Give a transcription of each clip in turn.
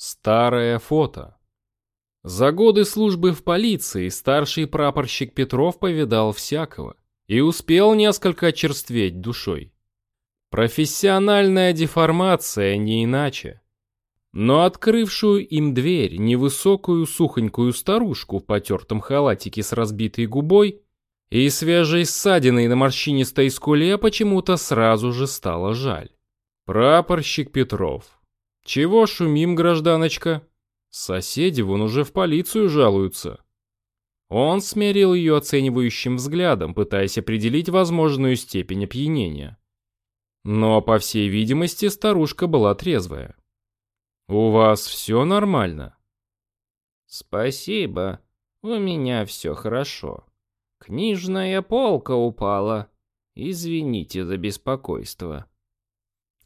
Старое фото. За годы службы в полиции старший прапорщик Петров повидал всякого и успел несколько очерстветь душой. Профессиональная деформация не иначе. Но открывшую им дверь невысокую сухонькую старушку в потертом халатике с разбитой губой и свежей ссадиной на морщинистой скуле почему-то сразу же стало жаль. Прапорщик Петров. Чего шумим, гражданочка? Соседи вон уже в полицию жалуются. Он смерил ее оценивающим взглядом, пытаясь определить возможную степень опьянения. Но, по всей видимости, старушка была трезвая. «У вас все нормально?» «Спасибо, у меня все хорошо. Книжная полка упала. Извините за беспокойство».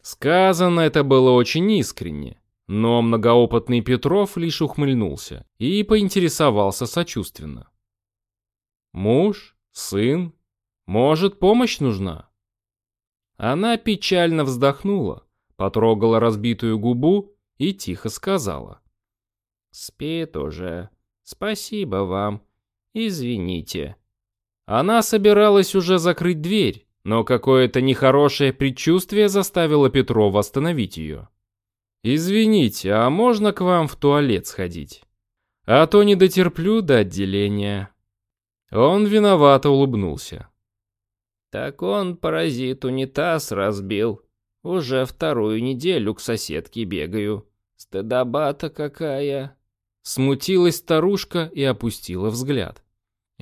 Сказано это было очень искренне, но многоопытный Петров лишь ухмыльнулся и поинтересовался сочувственно. «Муж? Сын? Может, помощь нужна?» Она печально вздохнула, потрогала разбитую губу и тихо сказала. «Спит уже. Спасибо вам. Извините». Она собиралась уже закрыть дверь, но какое-то нехорошее предчувствие заставило Петрова остановить ее. «Извините, а можно к вам в туалет сходить? А то не дотерплю до отделения». Он виновато улыбнулся. Так он, паразит, унитаз разбил. Уже вторую неделю к соседке бегаю. Стыдоба-то какая. Смутилась старушка и опустила взгляд.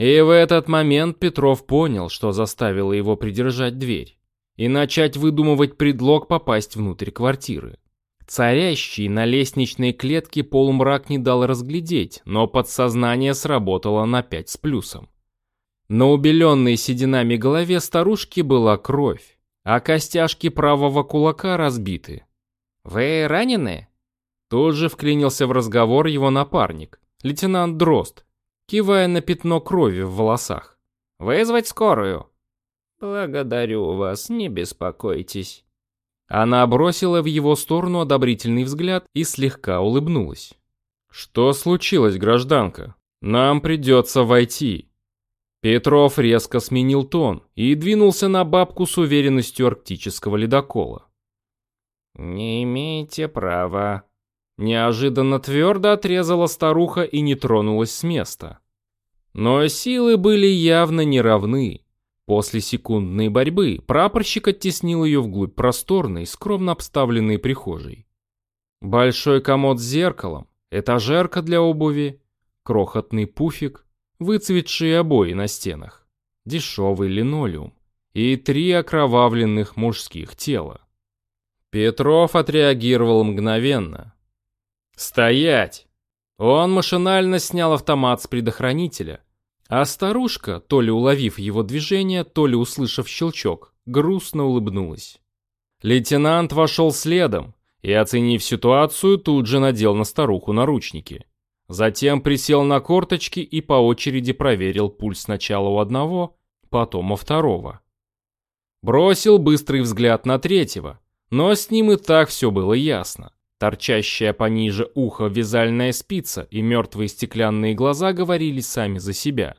И в этот момент Петров понял, что заставило его придержать дверь и начать выдумывать предлог попасть внутрь квартиры. Царящий на лестничной клетке полумрак не дал разглядеть, но подсознание сработало на пять с плюсом. На убеленной сединами голове старушки была кровь, а костяшки правого кулака разбиты. «Вы ранены?» Тут же вклинился в разговор его напарник, лейтенант Дрозд, кивая на пятно крови в волосах. «Вызвать скорую?» «Благодарю вас, не беспокойтесь». Она бросила в его сторону одобрительный взгляд и слегка улыбнулась. «Что случилось, гражданка? Нам придется войти». Петров резко сменил тон и двинулся на бабку с уверенностью арктического ледокола. «Не имеете права». Неожиданно твердо отрезала старуха и не тронулась с места. Но силы были явно неравны. После секундной борьбы прапорщик оттеснил ее вглубь просторной, скромно обставленной прихожей. Большой комод с зеркалом, этажерка для обуви, крохотный пуфик, выцветшие обои на стенах, дешевый линолеум и три окровавленных мужских тела. Петров отреагировал мгновенно. «Стоять!» Он машинально снял автомат с предохранителя, а старушка, то ли уловив его движение, то ли услышав щелчок, грустно улыбнулась. Лейтенант вошел следом и, оценив ситуацию, тут же надел на старуху наручники. Затем присел на корточки и по очереди проверил пульс сначала у одного, потом у второго. Бросил быстрый взгляд на третьего, но с ним и так все было ясно. Торчащая пониже уха вязальная спица и мертвые стеклянные глаза говорили сами за себя.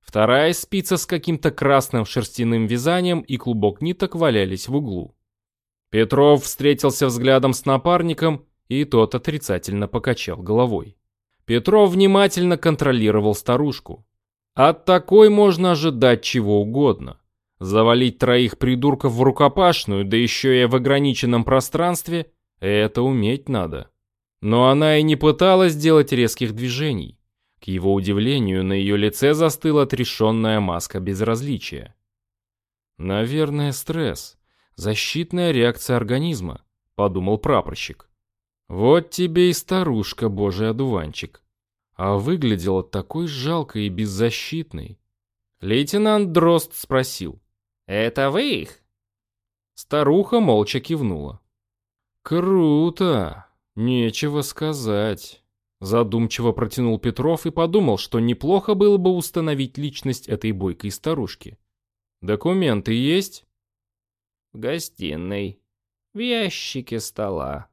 Вторая спица с каким-то красным шерстяным вязанием и клубок ниток валялись в углу. Петров встретился взглядом с напарником, и тот отрицательно покачал головой. Петров внимательно контролировал старушку. От такой можно ожидать чего угодно. Завалить троих придурков в рукопашную, да еще и в ограниченном пространстве, это уметь надо. Но она и не пыталась делать резких движений. К его удивлению, на ее лице застыла отрешенная маска безразличия. «Наверное, стресс. Защитная реакция организма», — подумал прапорщик. Вот тебе и старушка, божий одуванчик. А выглядела такой жалкой и беззащитной. Лейтенант Дрозд спросил. «Это вы их?» Старуха молча кивнула. «Круто! Нечего сказать». Задумчиво протянул Петров и подумал, что неплохо было бы установить личность этой бойкой старушки. «Документы есть?» «В гостиной. В ящике стола».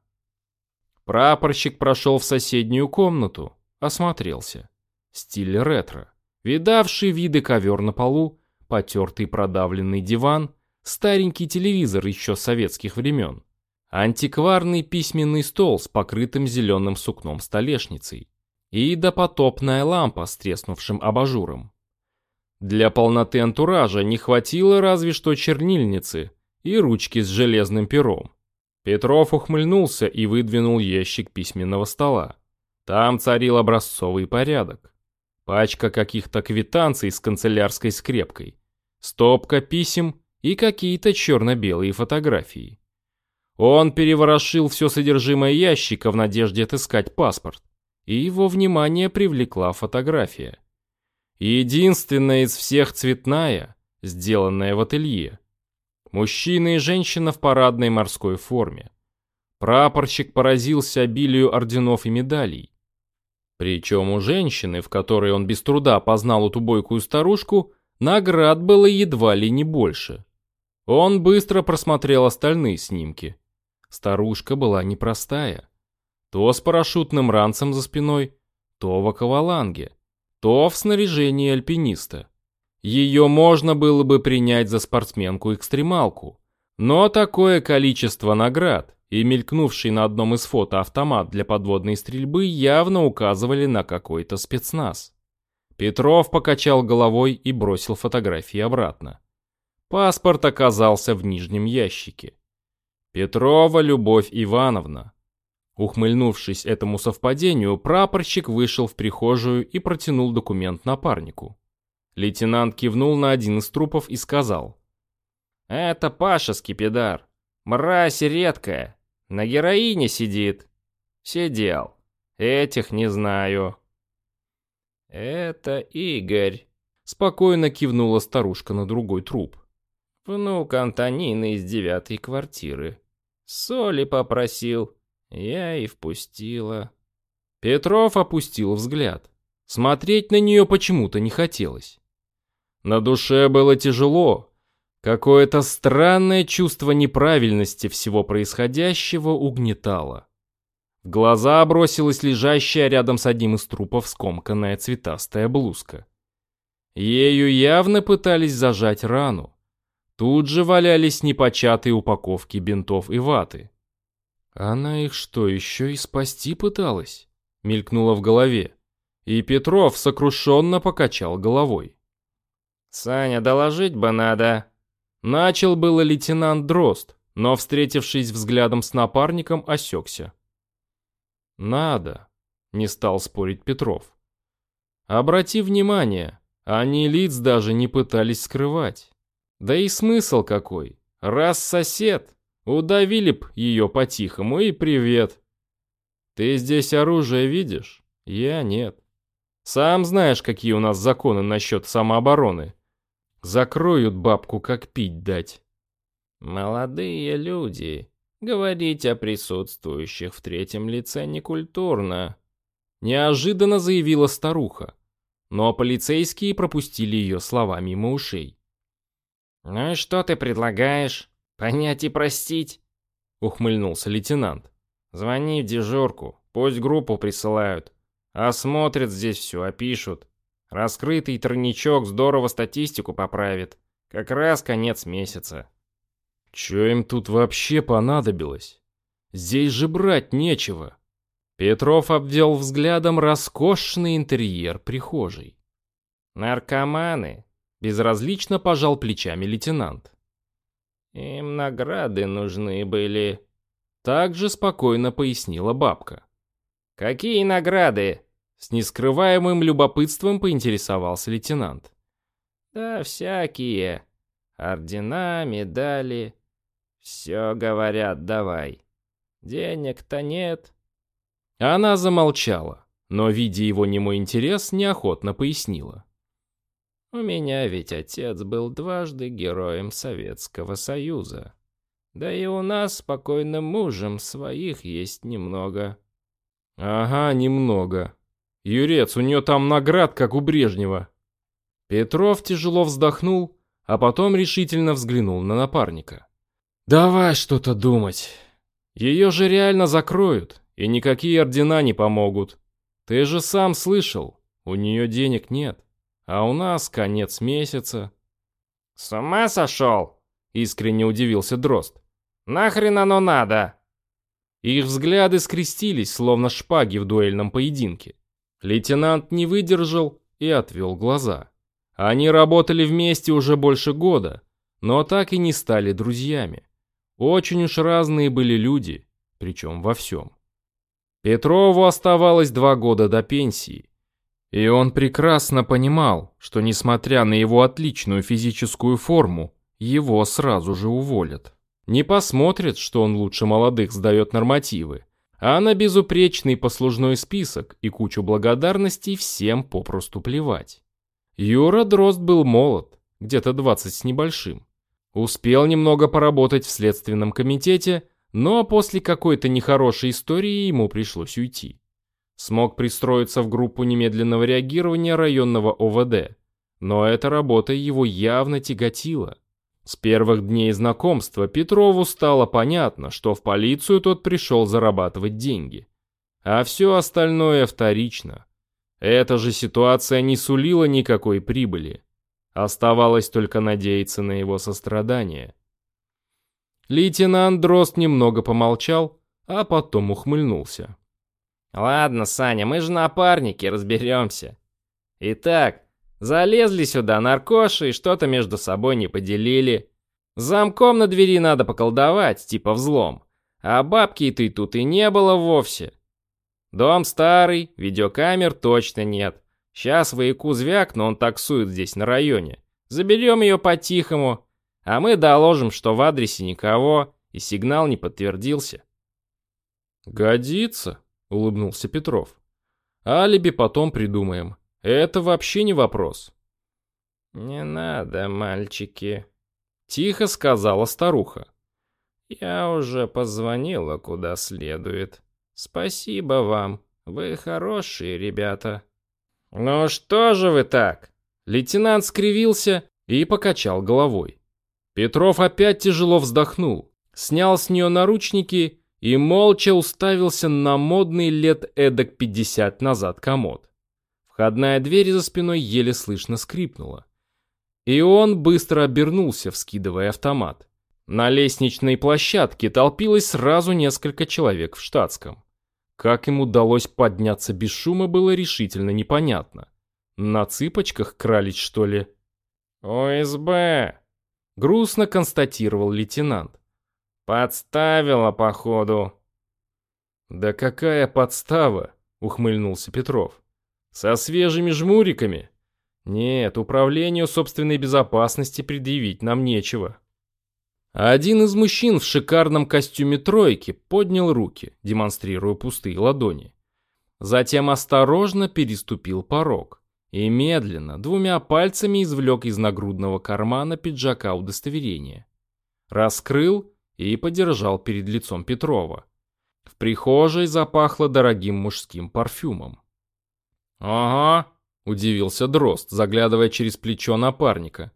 Прапорщик прошел в соседнюю комнату, осмотрелся. Стиль ретро. Видавший виды ковер на полу, потертый продавленный диван, старенький телевизор еще советских времен, антикварный письменный стол с покрытым зеленым сукном столешницей и допотопная лампа с треснувшим абажуром. Для полноты антуража не хватило разве что чернильницы и ручки с железным пером. Петров ухмыльнулся и выдвинул ящик письменного стола. Там царил образцовый порядок. Пачка каких-то квитанций с канцелярской скрепкой, стопка писем и какие-то черно-белые фотографии. Он переворошил все содержимое ящика в надежде отыскать паспорт, и его внимание привлекла фотография. Единственная из всех цветная, сделанная в ателье. Мужчина и женщина в парадной морской форме. Прапорщик поразился обилию орденов и медалей. Причем у женщины, в которой он без труда познал эту бойкую старушку, наград было едва ли не больше. Он быстро просмотрел остальные снимки. Старушка была непростая. То с парашютным ранцем за спиной, то в акваланге, то в снаряжении альпиниста. Ее можно было бы принять за спортсменку-экстремалку. Но такое количество наград и мелькнувший на одном из фото автомат для подводной стрельбы явно указывали на какой-то спецназ. Петров покачал головой и бросил фотографии обратно. Паспорт оказался в нижнем ящике. Петрова Любовь Ивановна. Ухмыльнувшись этому совпадению, прапорщик вышел в прихожую и протянул документ напарнику. Лейтенант кивнул на один из трупов и сказал. «Это Паша Скипидар. Мразь редкая. На героине сидит. Сидел. Этих не знаю». «Это Игорь», — спокойно кивнула старушка на другой труп. Внук Антонины из девятой квартиры. Соли попросил, я и впустила. Петров опустил взгляд. Смотреть на нее почему-то не хотелось. На душе было тяжело. Какое-то странное чувство неправильности всего происходящего угнетало. В глаза бросилась лежащая рядом с одним из трупов скомканная цветастая блузка. Ею явно пытались зажать рану. Тут же валялись непочатые упаковки бинтов и ваты. Она их что, еще и спасти пыталась? Мелькнуло в голове. И Петров сокрушенно покачал головой. «Саня, доложить бы надо». Начал было лейтенант Дрозд, но, встретившись взглядом с напарником, осекся. «Надо», — не стал спорить Петров. «Обрати внимание, они лиц даже не пытались скрывать». Да и смысл какой? Раз сосед, удавили б ее по-тихому и привет. Ты здесь оружие видишь? Я нет. Сам знаешь, какие у нас законы насчет самообороны. Закроют бабку, как пить дать. Молодые люди, говорить о присутствующих в третьем лице некультурно. Неожиданно заявила старуха, но полицейские пропустили ее слова мимо ушей. «Ну и что ты предлагаешь? Понять и простить?» — ухмыльнулся лейтенант. «Звони в дежурку, пусть группу присылают. Осмотрят здесь все, опишут. Раскрытый тройничок здорово статистику поправит. Как раз конец месяца». «Че им тут вообще понадобилось? Здесь же брать нечего». Петров обвел взглядом роскошный интерьер прихожей. «Наркоманы Безразлично пожал плечами лейтенант. Им награды нужны были. Также спокойно пояснила бабка. Какие награды? С нескрываемым любопытством поинтересовался лейтенант. Да всякие. Ордена, медали. Все говорят, давай. Денег-то нет. Она замолчала, но, видя его немой интерес, неохотно пояснила. У меня ведь отец был дважды героем Советского Союза. Да и у нас спокойным мужем своих есть немного. Ага, немного. Юрец, у нее там наград, как у Брежнева. Петров тяжело вздохнул, а потом решительно взглянул на напарника. Давай что-то думать. Ее же реально закроют, И никакие ордена не помогут. Ты же сам слышал, у нее денег нет. А у нас конец месяца. С ума сошел? Искренне удивился Дрозд. Нахрен оно надо? Их взгляды скрестились, словно шпаги в дуэльном поединке. Лейтенант не выдержал и отвел глаза. Они работали вместе уже больше года, но так и не стали друзьями. Очень уж разные были люди, причем во всем. Петрову оставалось два года до пенсии, и он прекрасно понимал, что несмотря на его отличную физическую форму, его сразу же уволят. Не посмотрят, что он лучше молодых сдает нормативы, а на безупречный послужной список и кучу благодарностей всем попросту плевать. Юра Дрозд был молод, где-то 20 с небольшим. Успел немного поработать в следственном комитете, но после какой-то нехорошей истории ему пришлось уйти. Смог пристроиться в группу немедленного реагирования районного ОВД, но эта работа его явно тяготила. С первых дней знакомства Петрову стало понятно, что в полицию тот пришел зарабатывать деньги. А все остальное вторично. Эта же ситуация не сулила никакой прибыли. Оставалось только надеяться на его сострадание. Лейтенант Дрозд немного помолчал, а потом ухмыльнулся. «Ладно, Саня, мы же напарники, разберемся. Итак, Залезли сюда наркоши и что-то между собой не поделили. Замком на двери надо поколдовать, типа взлом. А бабки-то и тут и не было вовсе. Дом старый, видеокамер точно нет. Сейчас вояку звяк, но он таксует здесь на районе. Заберем ее по-тихому, а мы доложим, что в адресе никого, и сигнал не подтвердился. «Годится», — улыбнулся Петров. «Алиби потом придумаем. Это вообще не вопрос. «Не надо, мальчики», — тихо сказала старуха. «Я уже позвонила куда следует. Спасибо вам, вы хорошие ребята». «Ну что же вы так?» Лейтенант скривился и покачал головой. Петров опять тяжело вздохнул, снял с нее наручники и молча уставился на модный лет эдак пятьдесят назад комод. Входная дверь за спиной еле слышно скрипнула. И он быстро обернулся, вскидывая автомат. На лестничной площадке толпилось сразу несколько человек в штатском. Как им удалось подняться без шума, было решительно непонятно. На цыпочках крались, что ли? «ОСБ!» — грустно констатировал лейтенант. «Подставила, походу». «Да какая подстава?» — ухмыльнулся Петров. Со свежими жмуриками? Нет, управлению собственной безопасности предъявить нам нечего. Один из мужчин в шикарном костюме тройки поднял руки, демонстрируя пустые ладони. Затем осторожно переступил порог и медленно, двумя пальцами извлек из нагрудного кармана пиджака удостоверение. Раскрыл и подержал перед лицом Петрова. В прихожей запахло дорогим мужским парфюмом. «Ага», — удивился Дрозд, заглядывая через плечо напарника.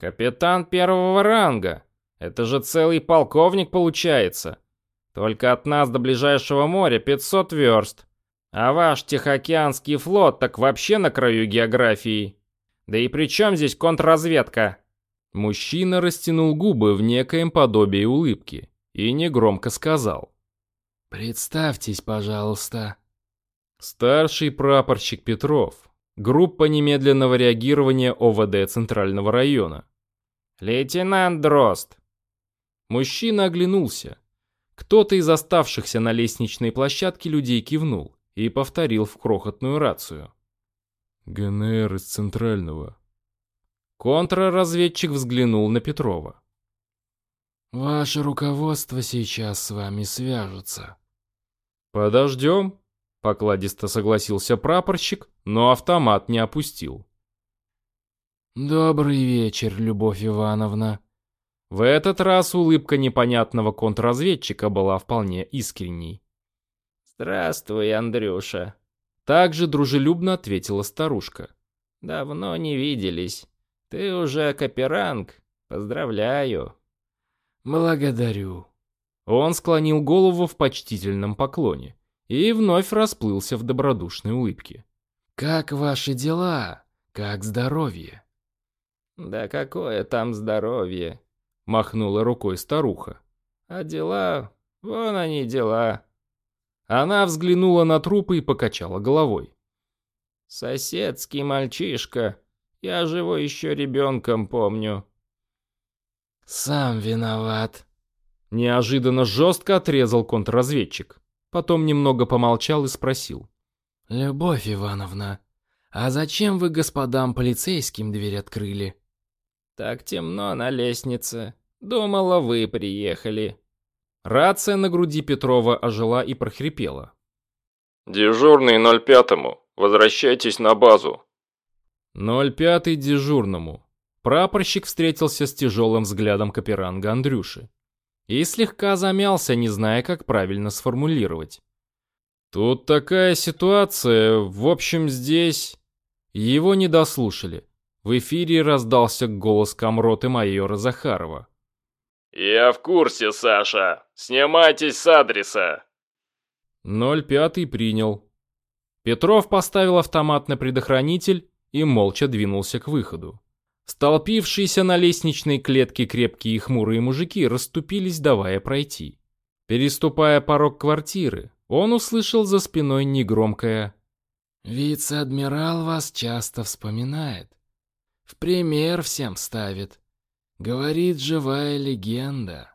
«Капитан первого ранга. Это же целый полковник получается. Только от нас до ближайшего моря 500 верст. А ваш Тихоокеанский флот так вообще на краю географии. Да и при чем здесь контрразведка?» Мужчина растянул губы в некоем подобии улыбки и негромко сказал. «Представьтесь, пожалуйста». Старший прапорщик Петров. Группа немедленного реагирования ОВД Центрального района. Лейтенант Дрозд. Мужчина оглянулся. Кто-то из оставшихся на лестничной площадке людей кивнул и повторил в крохотную рацию. ГНР из Центрального. Контрразведчик взглянул на Петрова. Ваше руководство сейчас с вами свяжется. Подождем, Покладисто согласился прапорщик, но автомат не опустил. «Добрый вечер, Любовь Ивановна». В этот раз улыбка непонятного контрразведчика была вполне искренней. «Здравствуй, Андрюша», — также дружелюбно ответила старушка. «Давно не виделись. Ты уже каперанг. Поздравляю». «Благодарю». Он склонил голову в почтительном поклоне и вновь расплылся в добродушной улыбке. «Как ваши дела? Как здоровье?» «Да какое там здоровье?» — махнула рукой старуха. «А дела? Вон они дела». Она взглянула на трупы и покачала головой. «Соседский мальчишка. Я же его еще ребенком помню». «Сам виноват», — неожиданно жестко отрезал контрразведчик. Потом немного помолчал и спросил. «Любовь Ивановна, а зачем вы господам полицейским дверь открыли?» «Так темно на лестнице. Думала, вы приехали». Рация на груди Петрова ожила и прохрипела. «Дежурный 05-му. Возвращайтесь на базу». 05-й дежурному. Прапорщик встретился с тяжелым взглядом каперанга Андрюши. И слегка замялся, не зная, как правильно сформулировать. «Тут такая ситуация, в общем, здесь...» Его не дослушали. В эфире раздался голос комроты майора Захарова. «Я в курсе, Саша. Снимайтесь с адреса». 05 принял. Петров поставил автомат на предохранитель и молча двинулся к выходу. Столпившиеся на лестничной клетке крепкие и хмурые мужики расступились, давая пройти. Переступая порог квартиры, он услышал за спиной негромкое «Вице-адмирал вас часто вспоминает. В пример всем ставит. Говорит живая легенда».